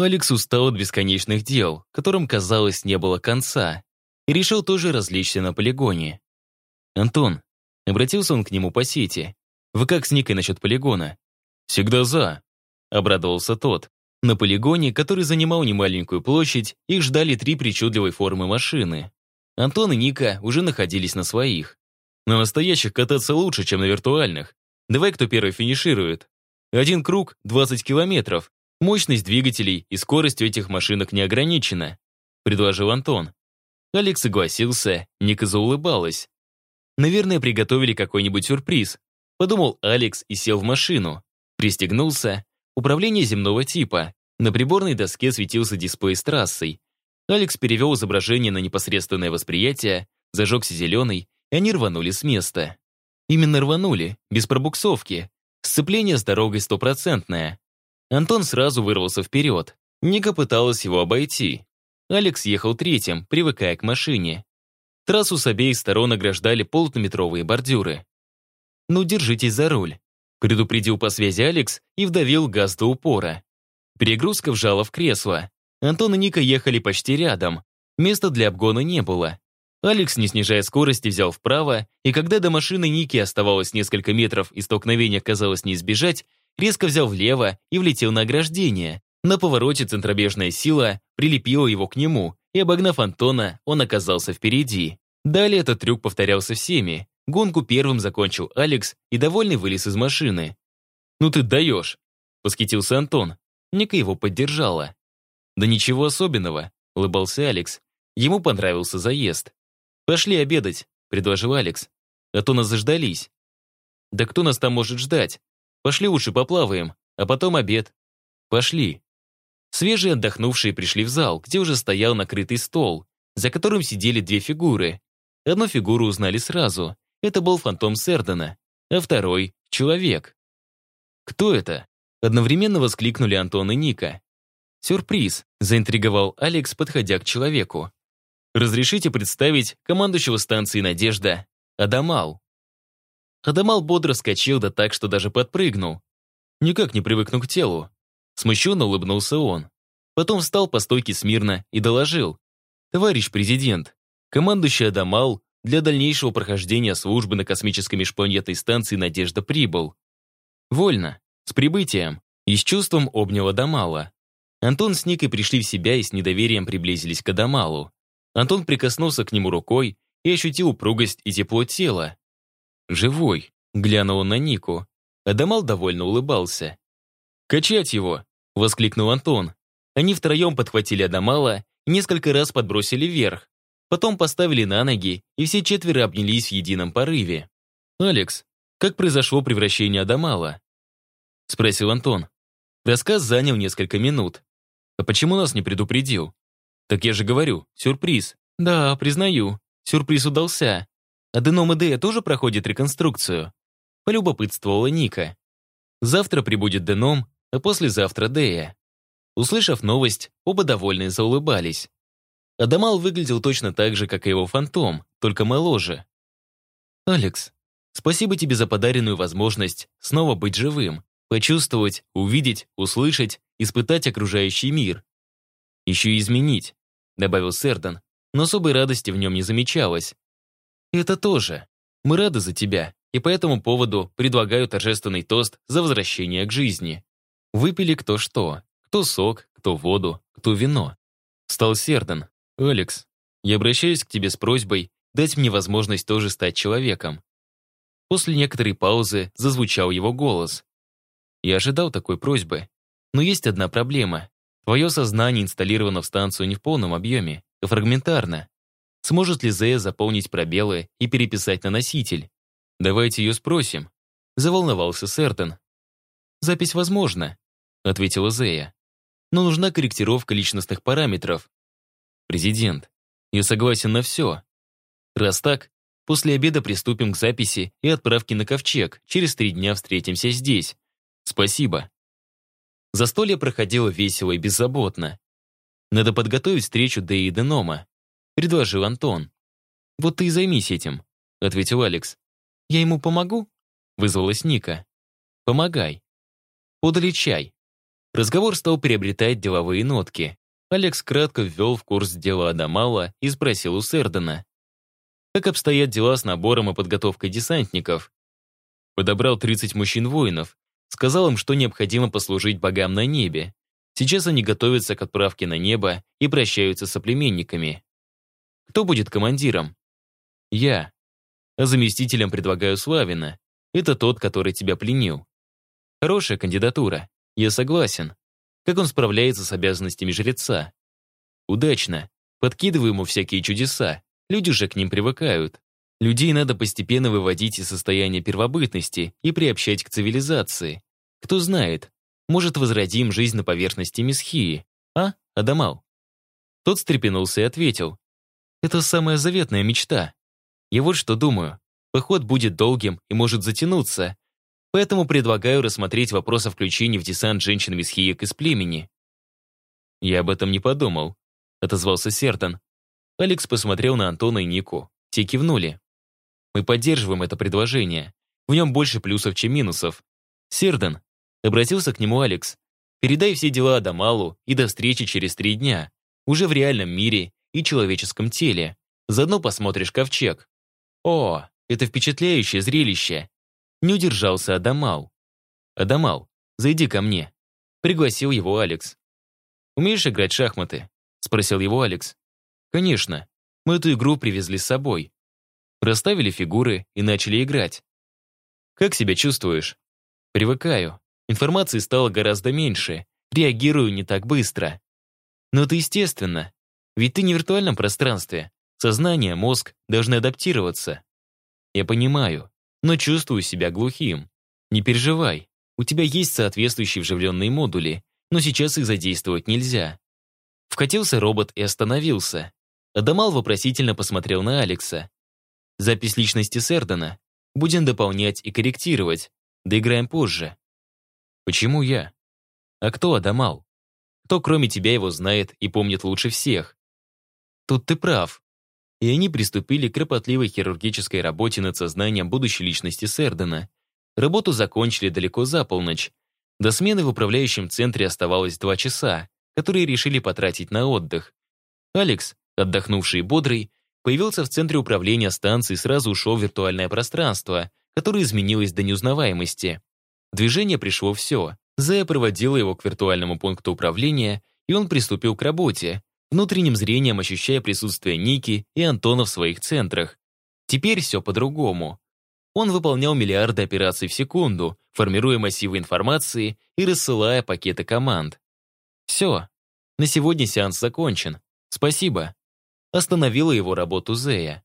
Алекс устал от бесконечных дел, которым, казалось, не было конца, и решил тоже развлечься на полигоне. «Антон», — обратился он к нему по сети, «вы как с Никой насчет полигона?» «Всегда за», — обрадовался тот. На полигоне, который занимал немаленькую площадь, их ждали три причудливой формы машины. Антон и Ника уже находились на своих. На настоящих кататься лучше, чем на виртуальных. Давай кто первый финиширует. Один круг — 20 километров. Мощность двигателей и скорость у этих машинок не ограничена, предложил Антон. Алекс согласился, Ника заулыбалась. Наверное, приготовили какой-нибудь сюрприз. Подумал Алекс и сел в машину. Пристегнулся. Управление земного типа. На приборной доске светился дисплей с трассой. Алекс перевел изображение на непосредственное восприятие, зажегся зеленый, и они рванули с места. Именно рванули, без пробуксовки. Сцепление с дорогой стопроцентное. Антон сразу вырвался вперед. Ника пыталась его обойти. Алекс ехал третьим, привыкая к машине. Трассу с обеих сторон ограждали полутометровые бордюры. «Ну, держитесь за руль», — предупредил по связи Алекс и вдавил газ до упора. Перегрузка вжала в кресло. Антон и Ника ехали почти рядом. Места для обгона не было. Алекс, не снижая скорости, взял вправо, и когда до машины Ники оставалось несколько метров и столкновения казалось не избежать, резко взял влево и влетел на ограждение. На повороте центробежная сила прилепила его к нему, и, обогнав Антона, он оказался впереди. Далее этот трюк повторялся всеми. Гонку первым закончил Алекс и довольный вылез из машины. «Ну ты даешь!» — восхитился Антон. Ника его поддержала. «Да ничего особенного», — улыбался Алекс. Ему понравился заезд. «Пошли обедать», — предложил Алекс. «А то нас заждались». «Да кто нас там может ждать? Пошли лучше поплаваем, а потом обед». «Пошли». Свежие отдохнувшие пришли в зал, где уже стоял накрытый стол, за которым сидели две фигуры. Одну фигуру узнали сразу. Это был фантом Сердена, а второй — человек. «Кто это?» Одновременно воскликнули Антон и Ника. «Сюрприз», — заинтриговал Алекс, подходя к человеку. Разрешите представить командующего станции «Надежда» Адамал. Адамал бодро скачил да так, что даже подпрыгнул. Никак не привыкну к телу. Смущенно улыбнулся он. Потом встал по стойке смирно и доложил. «Товарищ президент, командующий Адамал для дальнейшего прохождения службы на космической межпланетной станции «Надежда» прибыл. Вольно, с прибытием, и с чувством обнял Адамала. Антон с Никой пришли в себя и с недоверием приблизились к Адамалу. Антон прикоснулся к нему рукой и ощутил упругость и тепло тела. «Живой», — глянул на Нику. Адамал довольно улыбался. «Качать его!» — воскликнул Антон. Они втроем подхватили Адамала и несколько раз подбросили вверх. Потом поставили на ноги, и все четверо обнялись в едином порыве. «Алекс, как произошло превращение Адамала?» — спросил Антон. Рассказ занял несколько минут. «А почему нас не предупредил?» Так я же говорю, сюрприз. Да, признаю, сюрприз удался. А Деном Идея тоже проходит реконструкцию? Полюбопытствовала Ника. Завтра прибудет Деном, а послезавтра Дея. Услышав новость, оба довольные заулыбались. Адамал выглядел точно так же, как и его фантом, только моложе. «Алекс, спасибо тебе за подаренную возможность снова быть живым, почувствовать, увидеть, услышать, испытать окружающий мир. Еще и изменить добавил Сердан, но особой радости в нем не замечалось. «Это тоже. Мы рады за тебя, и по этому поводу предлагаю торжественный тост за возвращение к жизни. Выпили кто что, кто сок, кто воду, кто вино. Стал Сердан. Алекс, я обращаюсь к тебе с просьбой дать мне возможность тоже стать человеком. После некоторой паузы зазвучал его голос. Я ожидал такой просьбы. Но есть одна проблема. Твое сознание инсталлировано в станцию не в полном объеме, а фрагментарно. Сможет ли Зея заполнить пробелы и переписать на носитель? Давайте ее спросим. Заволновался Сертон. Запись возможна, ответила Зея. Но нужна корректировка личностных параметров. Президент, я согласен на все. Раз так, после обеда приступим к записи и отправке на ковчег. Через три дня встретимся здесь. Спасибо. Застолье проходило весело и беззаботно. «Надо подготовить встречу Дэи и Денома», — предложил Антон. «Вот ты и займись этим», — ответил Алекс. «Я ему помогу?» — вызвалась Ника. «Помогай». Подали чай. Разговор стал приобретать деловые нотки. Алекс кратко ввел в курс дела Адамала и спросил у Сердена. Как обстоят дела с набором и подготовкой десантников? Подобрал 30 мужчин-воинов. Сказал им, что необходимо послужить богам на небе. Сейчас они готовятся к отправке на небо и прощаются с соплеменниками. Кто будет командиром? Я. Заместителем предлагаю Славина. Это тот, который тебя пленил. Хорошая кандидатура. Я согласен. Как он справляется с обязанностями жреца? Удачно. Подкидываю ему всякие чудеса. Люди же к ним привыкают. Людей надо постепенно выводить из состояния первобытности и приобщать к цивилизации. Кто знает, может, возродим жизнь на поверхности Месхии. А, Адамал? Тот встрепенулся и ответил. Это самая заветная мечта. Я вот что думаю. Поход будет долгим и может затянуться. Поэтому предлагаю рассмотреть вопрос о включении в десант женщин Месхиек из племени. Я об этом не подумал, отозвался Сертон. Алекс посмотрел на Антона и Нику. Те кивнули. Мы поддерживаем это предложение. В нем больше плюсов, чем минусов. Серден, обратился к нему Алекс. Передай все дела Адамалу и до встречи через три дня. Уже в реальном мире и человеческом теле. Заодно посмотришь ковчег. О, это впечатляющее зрелище. Не удержался Адамал. Адамал, зайди ко мне. Пригласил его Алекс. «Умеешь играть в шахматы?» Спросил его Алекс. Конечно. Мы эту игру привезли с собой. Расставили фигуры и начали играть. Как себя чувствуешь? Привыкаю. Информации стало гораздо меньше. Реагирую не так быстро. Но это естественно. Ведь ты не в виртуальном пространстве. Сознание, мозг должны адаптироваться. Я понимаю, но чувствую себя глухим. Не переживай. У тебя есть соответствующие вживленные модули, но сейчас их задействовать нельзя. Вкатился робот и остановился. Адамал вопросительно посмотрел на Алекса. Запись личности Сердона. Будем дополнять и корректировать. Доиграем позже. Почему я? А кто Адамал? Кто кроме тебя его знает и помнит лучше всех? Тут ты прав. И они приступили к кропотливой хирургической работе над сознанием будущей личности Сердена. Работу закончили далеко за полночь. До смены в управляющем центре оставалось два часа, которые решили потратить на отдых. Алекс, Отдохнувший и бодрый, появился в центре управления станции и сразу ушел в виртуальное пространство, которое изменилось до неузнаваемости. Движение пришло все. Зая проводила его к виртуальному пункту управления, и он приступил к работе, внутренним зрением ощущая присутствие Ники и Антона в своих центрах. Теперь все по-другому. Он выполнял миллиарды операций в секунду, формируя массивы информации и рассылая пакеты команд. Все. На сегодня сеанс закончен. Спасибо остановила его работу Зея.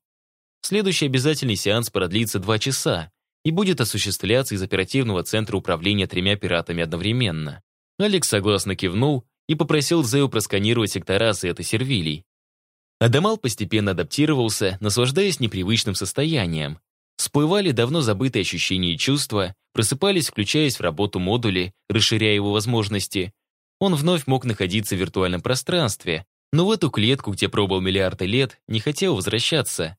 Следующий обязательный сеанс продлится два часа и будет осуществляться из оперативного центра управления тремя пиратами одновременно. Алекс согласно кивнул и попросил Зею просканировать сектора Зета Сервилий. Адамал постепенно адаптировался, наслаждаясь непривычным состоянием. Всплывали давно забытые ощущения и чувства, просыпались, включаясь в работу модули, расширяя его возможности. Он вновь мог находиться в виртуальном пространстве, но в эту клетку, где пробыл миллиарды лет, не хотел возвращаться.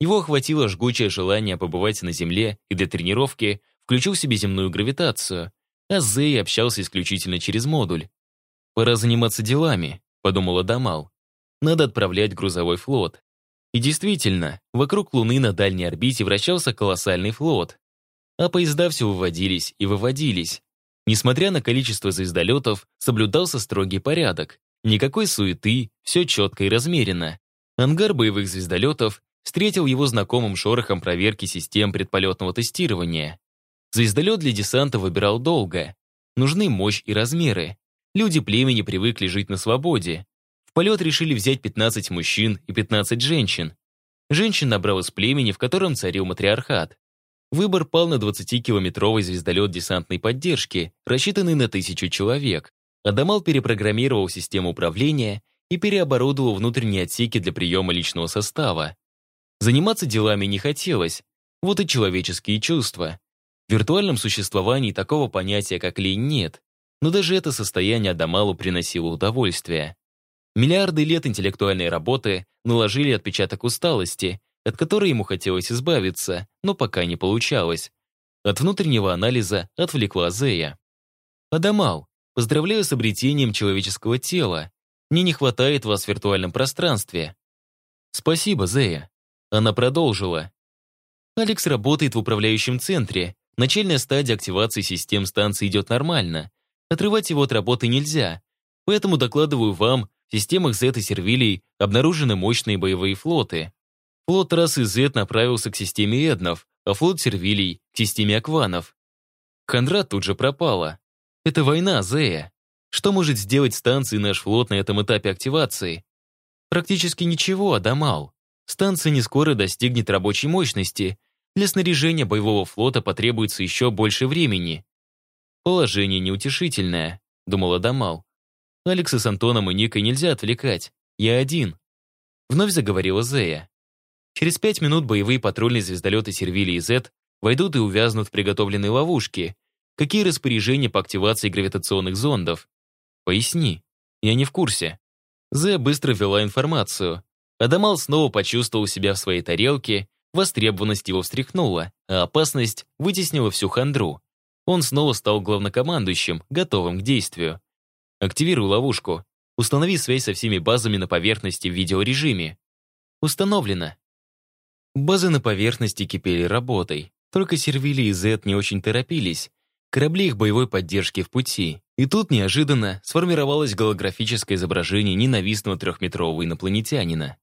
Его охватило жгучее желание побывать на Земле и для тренировки включил в себе земную гравитацию, а Зей общался исключительно через модуль. «Пора заниматься делами», — подумала Дамал. «Надо отправлять грузовой флот». И действительно, вокруг Луны на дальней орбите вращался колоссальный флот. А поезда все выводились и выводились. Несмотря на количество звездолетов, соблюдался строгий порядок. Никакой суеты, все четко и размеренно. Ангар боевых звездолетов встретил его знакомым шорохом проверки систем предполетного тестирования. Звездолет для десанта выбирал долго. Нужны мощь и размеры. Люди племени привыкли жить на свободе. В полет решили взять 15 мужчин и 15 женщин. Женщин набрал из племени, в котором царил матриархат. Выбор пал на 20-километровый звездолет десантной поддержки, рассчитанный на тысячу человек. Адамал перепрограммировал систему управления и переоборудовал внутренние отсеки для приема личного состава. Заниматься делами не хотелось, вот и человеческие чувства. В виртуальном существовании такого понятия, как лень, нет, но даже это состояние Адамалу приносило удовольствие. Миллиарды лет интеллектуальной работы наложили отпечаток усталости, от которой ему хотелось избавиться, но пока не получалось. От внутреннего анализа отвлекла Зея. «Адамал, поздравляю с обретением человеческого тела. Мне не хватает вас в виртуальном пространстве». «Спасибо, Зея». Она продолжила. «Алекс работает в управляющем центре. Начальная стадия активации систем станции идет нормально. Отрывать его от работы нельзя. Поэтому докладываю вам, в системах Z и Сервилий обнаружены мощные боевые флоты. Флот расы Z направился к системе Эднов, а флот Сервилий — к системе Акванов. Кондрат тут же пропала. Это война, Зея. Что может сделать станция и наш флот на этом этапе активации? Практически ничего, Адамал. Станция не скоро достигнет рабочей мощности. Для снаряжения боевого флота потребуется еще больше времени. Положение неутешительное, думал Адамал. Алекса с Антоном и Никой нельзя отвлекать. Я один. Вновь заговорила Зея. Через пять минут боевые патрульные звездолеты Сервили и Зет войдут и увязнут в приготовленной ловушке. Какие распоряжения по активации гравитационных зондов? Поясни. Я не в курсе. Зе быстро ввела информацию. Адамал снова почувствовал себя в своей тарелке, востребованность его встряхнула, а опасность вытеснила всю хандру. Он снова стал главнокомандующим, готовым к действию. Активируй ловушку. Установи связь со всеми базами на поверхности в видеорежиме. Установлено. Базы на поверхности кипели работой. Только Сервили и Зет не очень торопились. Корабли их боевой поддержки в пути. И тут неожиданно сформировалось голографическое изображение ненавистного трехметрового инопланетянина.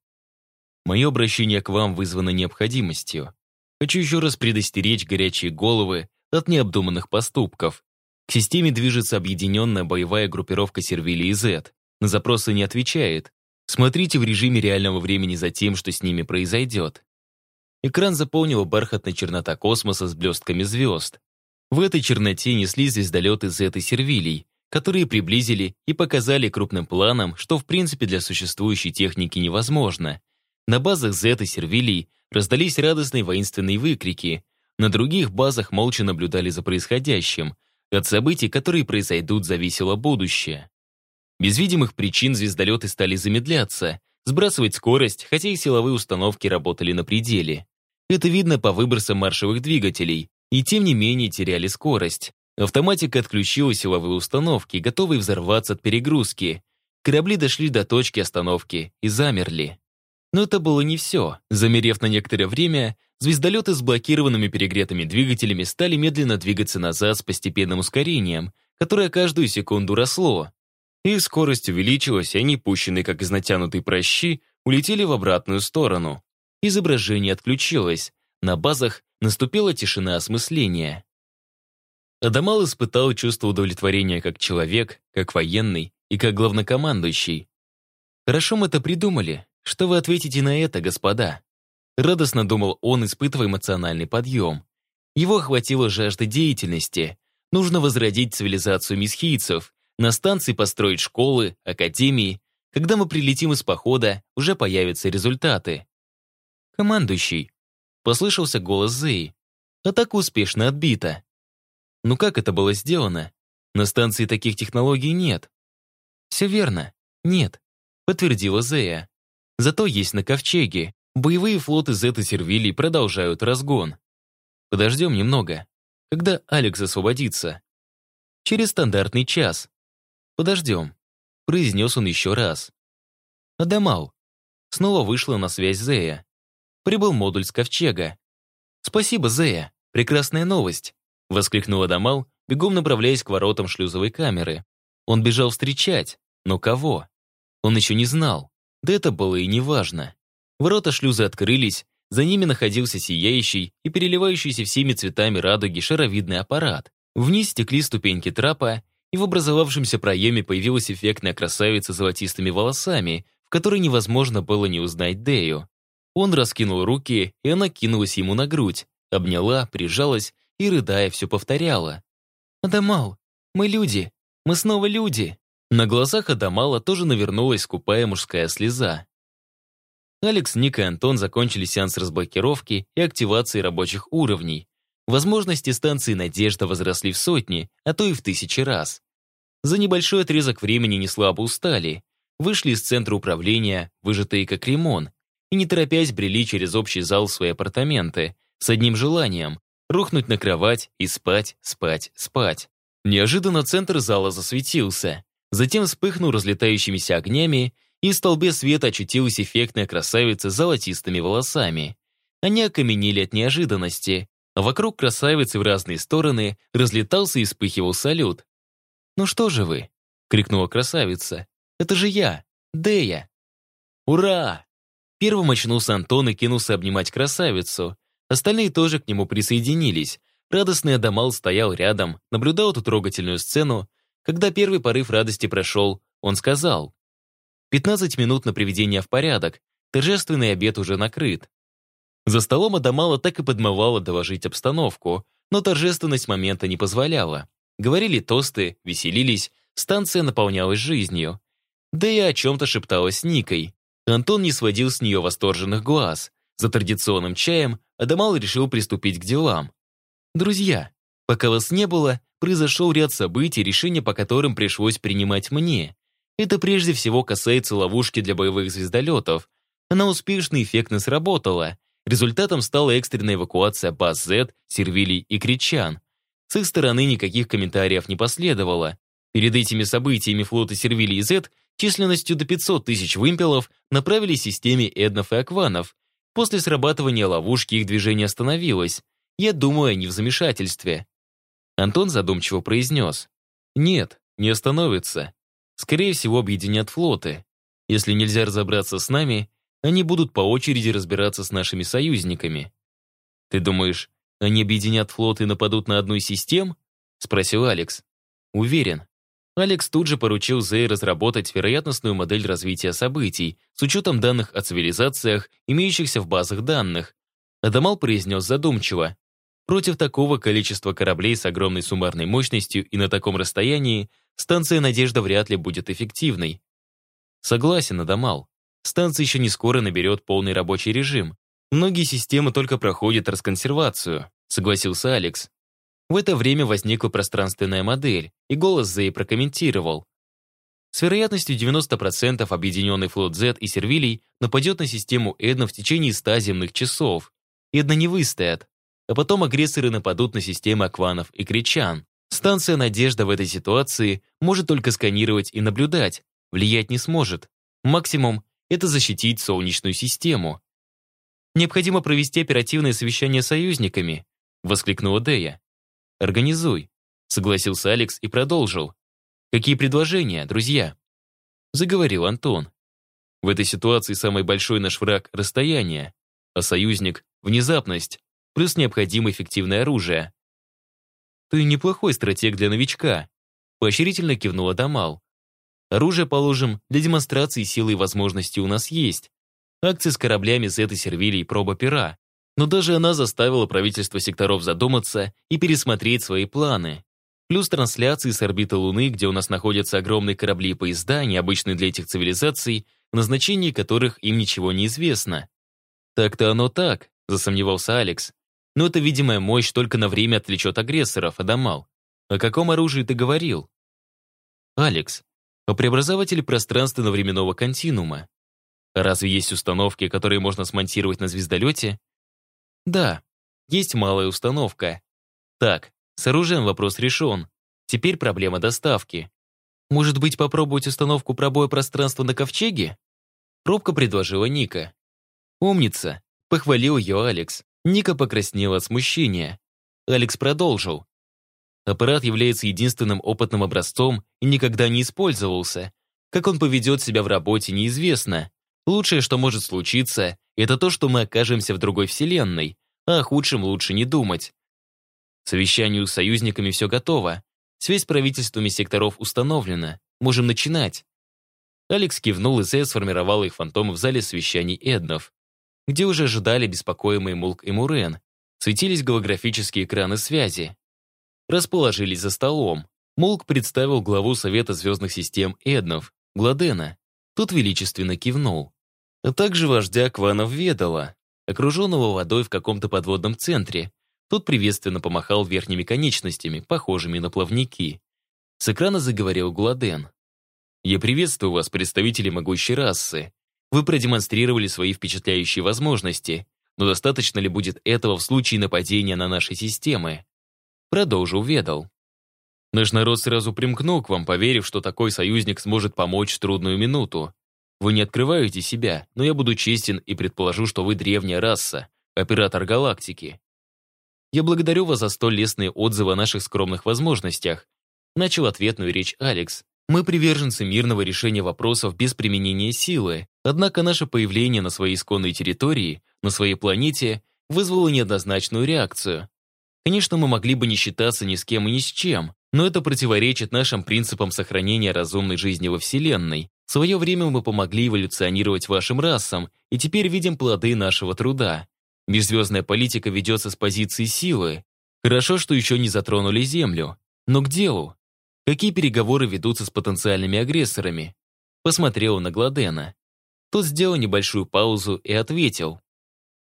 Мое обращение к вам вызвано необходимостью. Хочу еще раз предостеречь горячие головы от необдуманных поступков. К системе движется объединенная боевая группировка Сервили и Z. На запросы не отвечает. Смотрите в режиме реального времени за тем, что с ними произойдет. Экран заполнила бархатная чернота космоса с блестками звезд. В этой черноте неслись звездолеты Z и Сервилий, которые приблизили и показали крупным планом, что в принципе для существующей техники невозможно. На базах Z и Сервилий раздались радостные воинственные выкрики. На других базах молча наблюдали за происходящим. От событий, которые произойдут, зависело будущее. Без видимых причин звездолеты стали замедляться, сбрасывать скорость, хотя и силовые установки работали на пределе. Это видно по выбросам маршевых двигателей, и тем не менее теряли скорость. Автоматика отключила силовые установки, готовые взорваться от перегрузки. Корабли дошли до точки остановки и замерли. Но это было не все. Замерев на некоторое время, звездолеты с блокированными перегретыми двигателями стали медленно двигаться назад с постепенным ускорением, которое каждую секунду росло. Их скорость увеличилась, и они, пущенные как из натянутой прощи, улетели в обратную сторону. Изображение отключилось. На базах наступила тишина осмысления. Адамал испытал чувство удовлетворения как человек, как военный и как главнокомандующий. «Хорошо мы это придумали. Что вы ответите на это, господа?» Радостно думал он, испытывая эмоциональный подъем. Его охватила жажда деятельности. Нужно возродить цивилизацию месхийцев, на станции построить школы, академии. Когда мы прилетим из похода, уже появятся результаты. «Командующий», — послышался голос Зеи. «Атака успешно отбита». «Ну как это было сделано? На станции таких технологий нет». «Все верно. Нет», — подтвердила Зея. «Зато есть на Ковчеге. Боевые флоты Зет и Сервилий продолжают разгон. Подождем немного. Когда Алекс освободится?» «Через стандартный час». «Подождем», — произнес он еще раз. «Адамал». Снова вышла на связь Зея прибыл модуль с ковчега. «Спасибо, Зея, прекрасная новость!» — воскликнул Адамал, бегом направляясь к воротам шлюзовой камеры. Он бежал встречать, но кого? Он еще не знал, да это было и не важно. Ворота шлюза открылись, за ними находился сияющий и переливающийся всеми цветами радуги шаровидный аппарат. Вниз стекли ступеньки трапа, и в образовавшемся проеме появилась эффектная красавица с золотистыми волосами, в которой невозможно было не узнать Дею. Он раскинул руки, и она кинулась ему на грудь, обняла, прижалась и, рыдая, все повторяла. «Адамал, мы люди, мы снова люди!» На глазах Адамала тоже навернулась скупая мужская слеза. Алекс, Ник и Антон закончили сеанс разблокировки и активации рабочих уровней. Возможности станции «Надежда» возросли в сотни, а то и в тысячи раз. За небольшой отрезок времени неслабо устали. Вышли из центра управления, выжатые как лимон, и не торопясь брели через общий зал в свои апартаменты, с одним желанием — рухнуть на кровать и спать, спать, спать. Неожиданно центр зала засветился. Затем вспыхнул разлетающимися огнями, и в столбе света очутилась эффектная красавица с золотистыми волосами. Они окаменели от неожиданности. Вокруг красавицы в разные стороны разлетался и вспыхивал салют. «Ну что же вы?» — крикнула красавица. «Это же я, Дея!» «Ура!» Первым очнулся Антон и кинулся обнимать красавицу. Остальные тоже к нему присоединились. Радостный Адамал стоял рядом, наблюдал эту трогательную сцену. Когда первый порыв радости прошел, он сказал. «15 минут на приведение в порядок. Торжественный обед уже накрыт. За столом Адамала так и подмывала доложить обстановку, но торжественность момента не позволяла. Говорили тосты, веселились, станция наполнялась жизнью. Да и о чем-то шепталась с Никой. Антон не сводил с нее восторженных глаз. За традиционным чаем Адамал решил приступить к делам. «Друзья, пока вас не было, произошел ряд событий, решения по которым пришлось принимать мне. Это прежде всего касается ловушки для боевых звездолетов. Она успешно и эффектно сработала, Результатом стала экстренная эвакуация баз Z, Сервилий и Кричан. С их стороны никаких комментариев не последовало. Перед этими событиями флоты Сервилий и Z численностью до 500 тысяч вымпелов направили системе Эднов и Акванов. После срабатывания ловушки их движение остановилось. Я думаю, они в замешательстве. Антон задумчиво произнес. Нет, не остановится. Скорее всего, объединят флоты. Если нельзя разобраться с нами, они будут по очереди разбираться с нашими союзниками. Ты думаешь, они объединят флот и нападут на одну из систем? Спросил Алекс. Уверен. Алекс тут же поручил Зей разработать вероятностную модель развития событий с учетом данных о цивилизациях, имеющихся в базах данных. Адамал произнес задумчиво. Против такого количества кораблей с огромной суммарной мощностью и на таком расстоянии станция «Надежда» вряд ли будет эффективной. Согласен, Адамал. Станция еще не скоро наберет полный рабочий режим. Многие системы только проходят расконсервацию, согласился Алекс. В это время возникла пространственная модель, и голос Зей прокомментировал. С вероятностью 90% объединенный флот Z и Сервилий нападет на систему Эдна в течение 100 земных часов. Эдна не выстоят. А потом агрессоры нападут на системы Акванов и Кричан. Станция «Надежда» в этой ситуации может только сканировать и наблюдать, влиять не сможет. Максимум это защитить Солнечную систему. «Необходимо провести оперативное совещание с союзниками», воскликнула Дея. «Организуй», согласился Алекс и продолжил. «Какие предложения, друзья?» Заговорил Антон. В этой ситуации самый большой наш враг — расстояние, а союзник — внезапность, плюс необходимое эффективное оружие. «Ты неплохой стратег для новичка», — поощрительно кивнула Дамал. Оружие, положим, для демонстрации силы и возможностей у нас есть. Акции с кораблями Зет и Сервили и проба пера. Но даже она заставила правительство секторов задуматься и пересмотреть свои планы. Плюс трансляции с орбиты Луны, где у нас находятся огромные корабли и поезда, необычные для этих цивилизаций, назначение которых им ничего не известно. «Так-то оно так», — засомневался Алекс. «Но эта видимая мощь только на время отвлечет агрессоров, Адамал. О каком оружии ты говорил?» «Алекс, о преобразователе пространственно-временного континуума. Разве есть установки, которые можно смонтировать на звездолете? Да, есть малая установка. Так, с оружием вопрос решен. Теперь проблема доставки. Может быть, попробовать установку пробоя пространства на ковчеге? Пробка предложила Ника. Умница, похвалил ее Алекс. Ника покраснела от смущения. Алекс продолжил. Аппарат является единственным опытным образцом и никогда не использовался. Как он поведет себя в работе, неизвестно. Лучшее, что может случиться, это то, что мы окажемся в другой вселенной, а о худшем лучше не думать. Совещанию с союзниками все готово. Связь с правительствами секторов установлена. Можем начинать. Алекс кивнул, и Зея сформировала их фантомы в зале совещаний Эднов, где уже ожидали беспокоимые Мулк и Мурен. Светились голографические экраны связи расположились за столом. Молк представил главу Совета звездных систем Эднов, Гладена. Тот величественно кивнул. А также вождя Кванов Ведала, окруженного водой в каком-то подводном центре. Тот приветственно помахал верхними конечностями, похожими на плавники. С экрана заговорил Гладен. «Я приветствую вас, представители могущей расы. Вы продемонстрировали свои впечатляющие возможности, но достаточно ли будет этого в случае нападения на наши системы? Продолжил Ведал. Наш народ сразу примкнул к вам, поверив, что такой союзник сможет помочь в трудную минуту. Вы не открываете себя, но я буду честен и предположу, что вы древняя раса, оператор галактики. Я благодарю вас за столь лестные отзывы о наших скромных возможностях. Начал ответную речь Алекс. Мы приверженцы мирного решения вопросов без применения силы, однако наше появление на своей исконной территории, на своей планете, вызвало неоднозначную реакцию. Конечно, мы могли бы не считаться ни с кем и ни с чем, но это противоречит нашим принципам сохранения разумной жизни во Вселенной. В свое время мы помогли эволюционировать вашим расам, и теперь видим плоды нашего труда. Межзвездная политика ведется с позиции силы. Хорошо, что еще не затронули Землю. Но к делу. Какие переговоры ведутся с потенциальными агрессорами? Посмотрел на Гладена. Тот сделал небольшую паузу и ответил.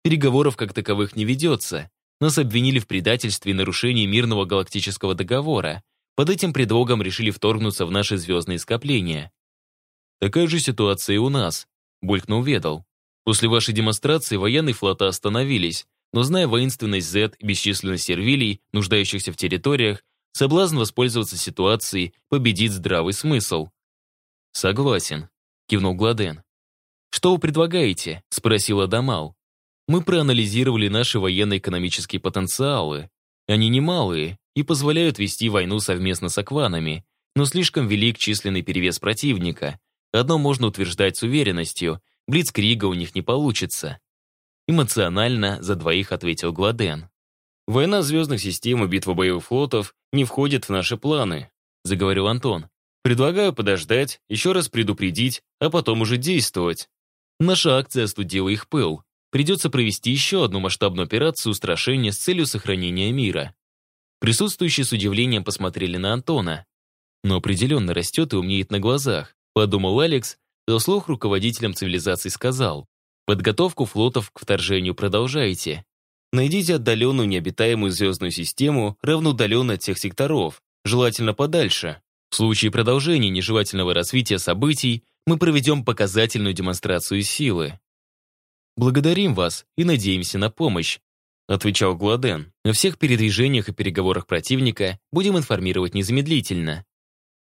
Переговоров как таковых не ведется. Нас обвинили в предательстве и нарушении мирного галактического договора. Под этим предлогом решили вторгнуться в наши звездные скопления. Такая же ситуация и у нас, булькнул Ведал. После вашей демонстрации военные флота остановились, но зная воинственность Z и бесчисленность сервилий, нуждающихся в территориях, соблазн воспользоваться ситуацией победит здравый смысл. «Согласен», — кивнул Гладен. «Что вы предлагаете?» — спросила Дамал. Мы проанализировали наши военно-экономические потенциалы. Они немалые и позволяют вести войну совместно с акванами, но слишком велик численный перевес противника. Одно можно утверждать с уверенностью, блицкрига у них не получится. Эмоционально за двоих ответил Гладен. «Война звездных систем и битва боевых флотов не входит в наши планы», заговорил Антон. «Предлагаю подождать, еще раз предупредить, а потом уже действовать». Наша акция остудила их пыл. Придется провести еще одну масштабную операцию устрашения с целью сохранения мира. Присутствующие с удивлением посмотрели на Антона. Но определенно растет и умнеет на глазах, подумал Алекс, и вслух руководителям цивилизации сказал. Подготовку флотов к вторжению продолжайте. Найдите отдаленную необитаемую звездную систему, равноудаленную от всех секторов, желательно подальше. В случае продолжения нежелательного развития событий мы проведем показательную демонстрацию силы. «Благодарим вас и надеемся на помощь», отвечал Гладен. «О всех передвижениях и переговорах противника будем информировать незамедлительно».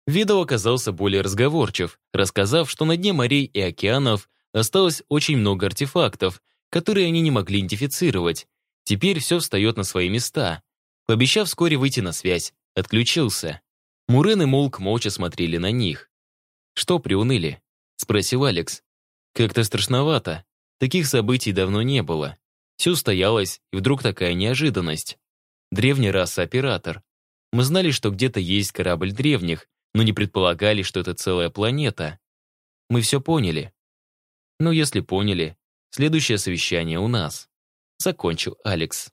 Видов оказался более разговорчив, рассказав, что на дне морей и океанов осталось очень много артефактов, которые они не могли идентифицировать. Теперь все встает на свои места. Пообещав вскоре выйти на связь, отключился. Мурен и Молк молча смотрели на них. «Что приуныли?» — спросил Алекс. «Как-то страшновато. Таких событий давно не было. Все устоялось, и вдруг такая неожиданность. Древняя раса оператор. Мы знали, что где-то есть корабль древних, но не предполагали, что это целая планета. Мы все поняли. Ну, если поняли, следующее совещание у нас. Закончил Алекс.